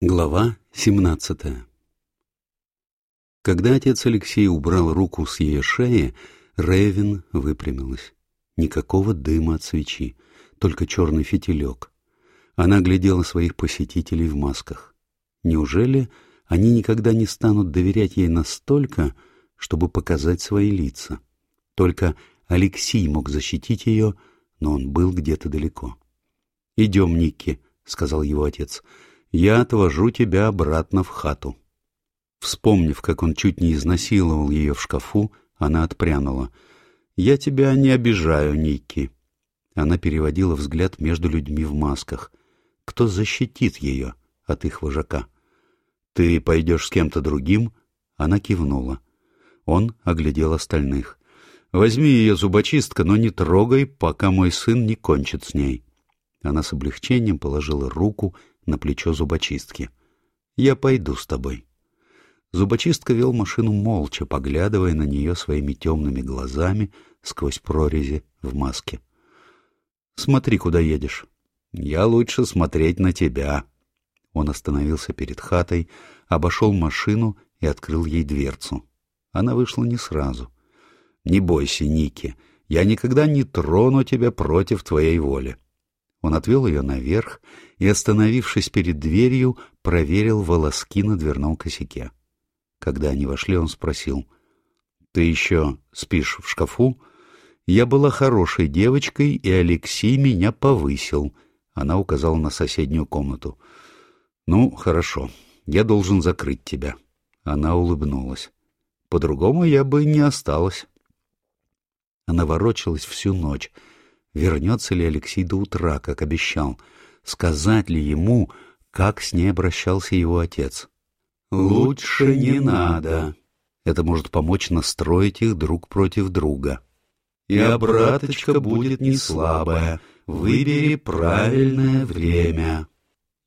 Глава 17 Когда отец Алексей убрал руку с ее шеи, Ревен выпрямилась. Никакого дыма от свечи, только черный фитилек. Она глядела своих посетителей в масках. Неужели они никогда не станут доверять ей настолько, чтобы показать свои лица? Только Алексей мог защитить ее, но он был где-то далеко. «Идем, Никки», — сказал его отец, — «я отвожу тебя обратно в хату». Вспомнив, как он чуть не изнасиловал ее в шкафу, она отпрянула. «Я тебя не обижаю, Никки». Она переводила взгляд между людьми в масках. Кто защитит ее от их вожака? «Ты пойдешь с кем-то другим?» Она кивнула. Он оглядел остальных. «Возьми ее зубочистка, но не трогай, пока мой сын не кончит с ней». Она с облегчением положила руку на плечо зубочистки. «Я пойду с тобой». Зубочистка вел машину молча, поглядывая на нее своими темными глазами сквозь прорези в маске. «Смотри, куда едешь». «Я лучше смотреть на тебя». Он остановился перед хатой, обошел машину и открыл ей дверцу. Она вышла не сразу. «Не бойся, Ники, я никогда не трону тебя против твоей воли». Он отвел ее наверх и, остановившись перед дверью, проверил волоски на дверном косяке. Когда они вошли, он спросил, «Ты еще спишь в шкафу?» «Я была хорошей девочкой, и Алексей меня повысил», — она указала на соседнюю комнату. «Ну, хорошо, я должен закрыть тебя». Она улыбнулась. «По-другому я бы не осталась». Она ворочалась всю ночь. Вернется ли Алексей до утра, как обещал? Сказать ли ему, как с ней обращался его отец? «Лучше не надо». Это может помочь настроить их друг против друга. «И обраточка будет не слабая. Выбери правильное время».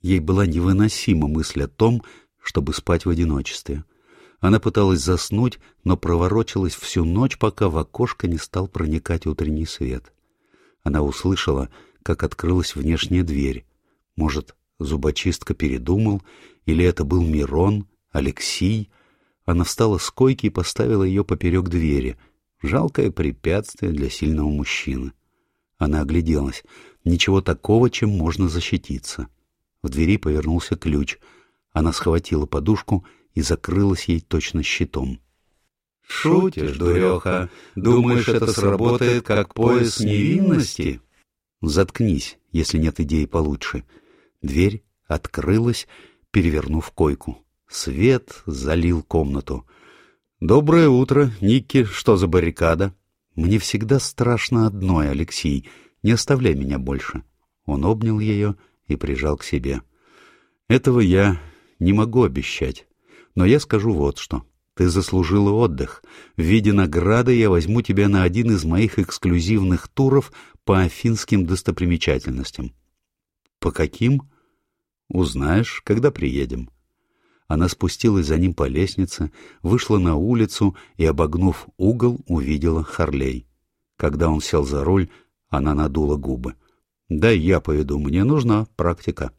Ей была невыносима мысль о том, чтобы спать в одиночестве. Она пыталась заснуть, но проворочилась всю ночь, пока в окошко не стал проникать утренний свет. Она услышала, как открылась внешняя дверь. Может, зубочистка передумал, или это был Мирон, Алексей. Она встала с койки и поставила ее поперек двери. Жалкое препятствие для сильного мужчины. Она огляделась. Ничего такого, чем можно защититься. В двери повернулся ключ. Она схватила подушку и закрылась ей точно щитом. «Шутишь, дуреха? Думаешь, это сработает как пояс невинности?» «Заткнись, если нет идеи получше». Дверь открылась, перевернув койку. Свет залил комнату. «Доброе утро, Никки. Что за баррикада?» «Мне всегда страшно одной, Алексей. Не оставляй меня больше». Он обнял ее и прижал к себе. «Этого я не могу обещать. Но я скажу вот что. Ты заслужила отдых. В виде награды я возьму тебя на один из моих эксклюзивных туров по афинским достопримечательностям». «По каким?» «Узнаешь, когда приедем». Она спустилась за ним по лестнице, вышла на улицу и, обогнув угол, увидела Харлей. Когда он сел за руль, она надула губы. «Да я поведу, мне нужна практика».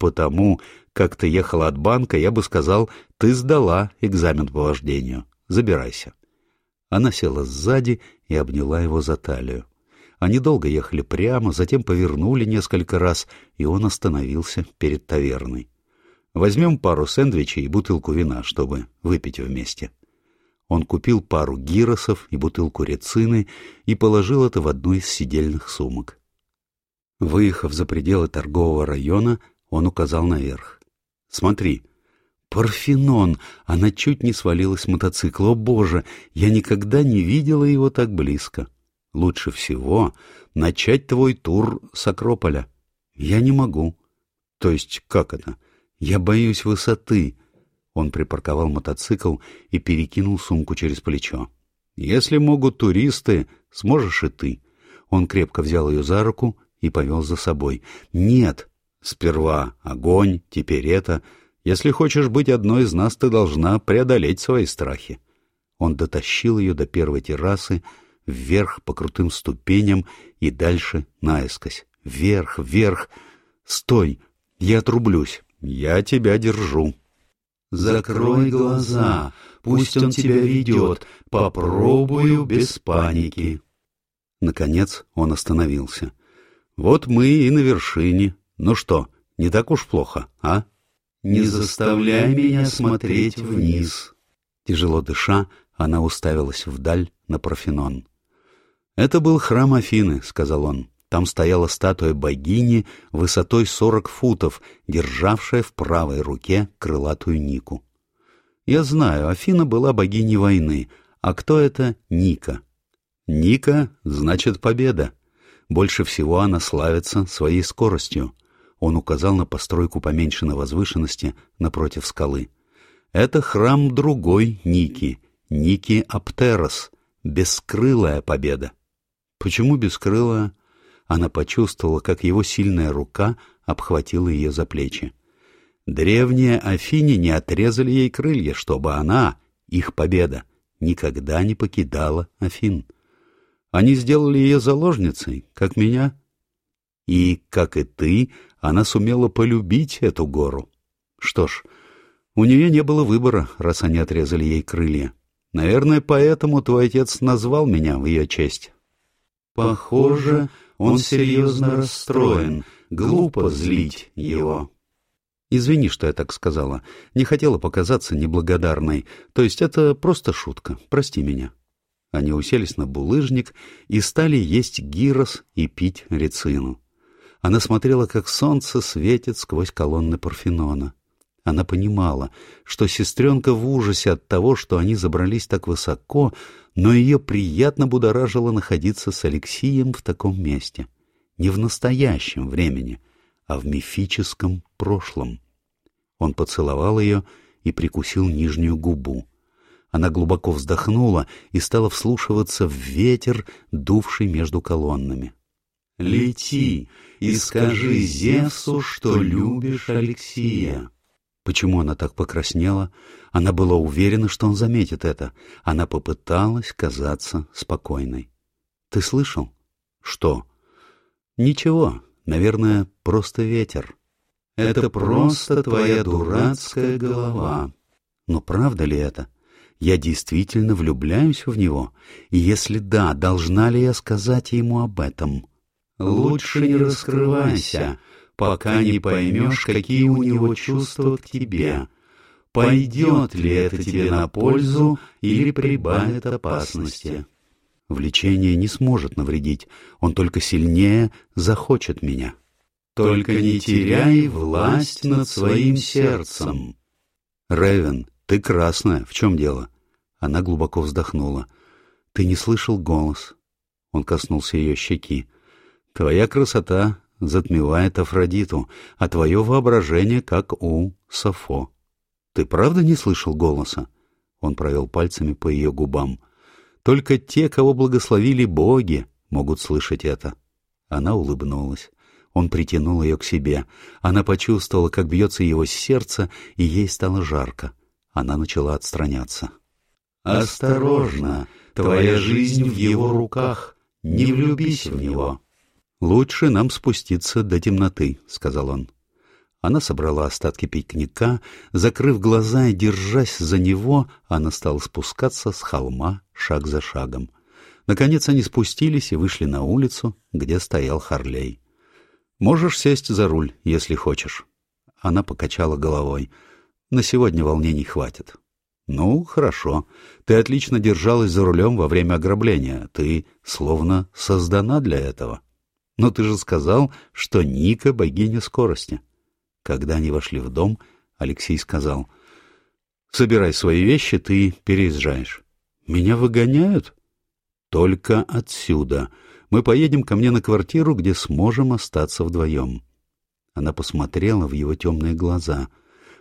«Потому, как ты ехала от банка, я бы сказал, ты сдала экзамен по вождению. Забирайся». Она села сзади и обняла его за талию. Они долго ехали прямо, затем повернули несколько раз, и он остановился перед таверной. Возьмем пару сэндвичей и бутылку вина, чтобы выпить вместе. Он купил пару гиросов и бутылку рецины и положил это в одну из сидельных сумок. Выехав за пределы торгового района, он указал наверх. «Смотри, Парфенон! Она чуть не свалилась с мотоцикла. О, боже, я никогда не видела его так близко. Лучше всего начать твой тур с Акрополя. Я не могу. То есть, как это? — «Я боюсь высоты». Он припарковал мотоцикл и перекинул сумку через плечо. «Если могут туристы, сможешь и ты». Он крепко взял ее за руку и повел за собой. «Нет! Сперва огонь, теперь это. Если хочешь быть одной из нас, ты должна преодолеть свои страхи». Он дотащил ее до первой террасы, вверх по крутым ступеням и дальше наискось. Вверх, вверх. «Стой! Я отрублюсь!» Я тебя держу. Закрой глаза, пусть он тебя ведет, попробую без паники. Наконец он остановился. Вот мы и на вершине. Ну что, не так уж плохо, а? Не заставляй меня смотреть вниз. Тяжело дыша, она уставилась вдаль на Парфенон. «Это был храм Афины», — сказал он. Там стояла статуя богини высотой сорок футов, державшая в правой руке крылатую Нику. Я знаю, Афина была богиней войны. А кто это Ника? Ника значит победа. Больше всего она славится своей скоростью. Он указал на постройку поменьше на возвышенности напротив скалы. Это храм другой Ники, Ники Аптерос, бескрылая победа. Почему бескрылая? Она почувствовала, как его сильная рука обхватила ее за плечи. Древние Афине не отрезали ей крылья, чтобы она, их победа, никогда не покидала Афин. Они сделали ее заложницей, как меня. И, как и ты, она сумела полюбить эту гору. Что ж, у нее не было выбора, раз они отрезали ей крылья. Наверное, поэтому твой отец назвал меня в ее честь. Похоже, он серьезно расстроен. Глупо злить его. Извини, что я так сказала. Не хотела показаться неблагодарной. То есть это просто шутка. Прости меня. Они уселись на булыжник и стали есть гирос и пить рецину. Она смотрела, как солнце светит сквозь колонны Парфенона. Она понимала, что сестренка в ужасе от того, что они забрались так высоко, но ее приятно будоражило находиться с Алексием в таком месте. Не в настоящем времени, а в мифическом прошлом. Он поцеловал ее и прикусил нижнюю губу. Она глубоко вздохнула и стала вслушиваться в ветер, дувший между колоннами. «Лети и скажи Зевсу, что любишь Алексия». Почему она так покраснела? Она была уверена, что он заметит это. Она попыталась казаться спокойной. «Ты слышал?» «Что?» «Ничего. Наверное, просто ветер». «Это просто твоя дурацкая голова». «Но правда ли это? Я действительно влюбляюсь в него? И если да, должна ли я сказать ему об этом?» «Лучше не раскрывайся пока не поймешь, какие у него чувства к тебе. Пойдет ли это тебе на пользу или прибавит опасности? Влечение не сможет навредить, он только сильнее захочет меня. Только не теряй власть над своим сердцем. Ревен, ты красная, в чем дело? Она глубоко вздохнула. Ты не слышал голос? Он коснулся ее щеки. Твоя красота затмевает Афродиту, а твое воображение как у Сафо. Ты правда не слышал голоса? Он провел пальцами по ее губам. Только те, кого благословили боги, могут слышать это. Она улыбнулась. Он притянул ее к себе. Она почувствовала, как бьется его сердце, и ей стало жарко. Она начала отстраняться. «Осторожно! Твоя жизнь в его руках! Не влюбись в него!» «Лучше нам спуститься до темноты», — сказал он. Она собрала остатки пикника, закрыв глаза и, держась за него, она стала спускаться с холма шаг за шагом. Наконец они спустились и вышли на улицу, где стоял Харлей. «Можешь сесть за руль, если хочешь». Она покачала головой. «На сегодня волнений хватит». «Ну, хорошо. Ты отлично держалась за рулем во время ограбления. Ты словно создана для этого». Но ты же сказал, что Ника — богиня скорости. Когда они вошли в дом, Алексей сказал, «Собирай свои вещи, ты переезжаешь». «Меня выгоняют?» «Только отсюда. Мы поедем ко мне на квартиру, где сможем остаться вдвоем». Она посмотрела в его темные глаза.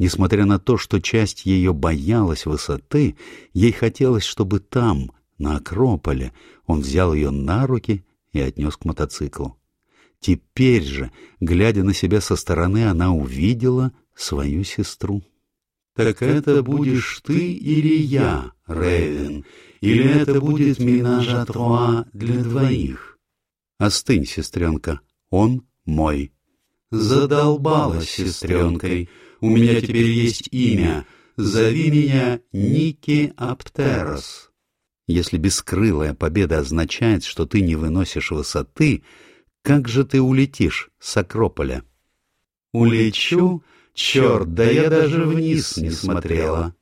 Несмотря на то, что часть ее боялась высоты, ей хотелось, чтобы там, на Акрополе, он взял ее на руки и отнес к мотоциклу. Теперь же, глядя на себя со стороны, она увидела свою сестру. «Так это будешь ты или я, Ревен, или это будет минажа троа для двоих?» «Остынь, сестренка, он мой». Задолбалась сестренкой. У меня теперь есть имя. Зови меня Ники Аптерос. Если бескрылая победа означает, что ты не выносишь высоты, как же ты улетишь с Акрополя? Улечу? Черт, да я даже вниз не смотрела.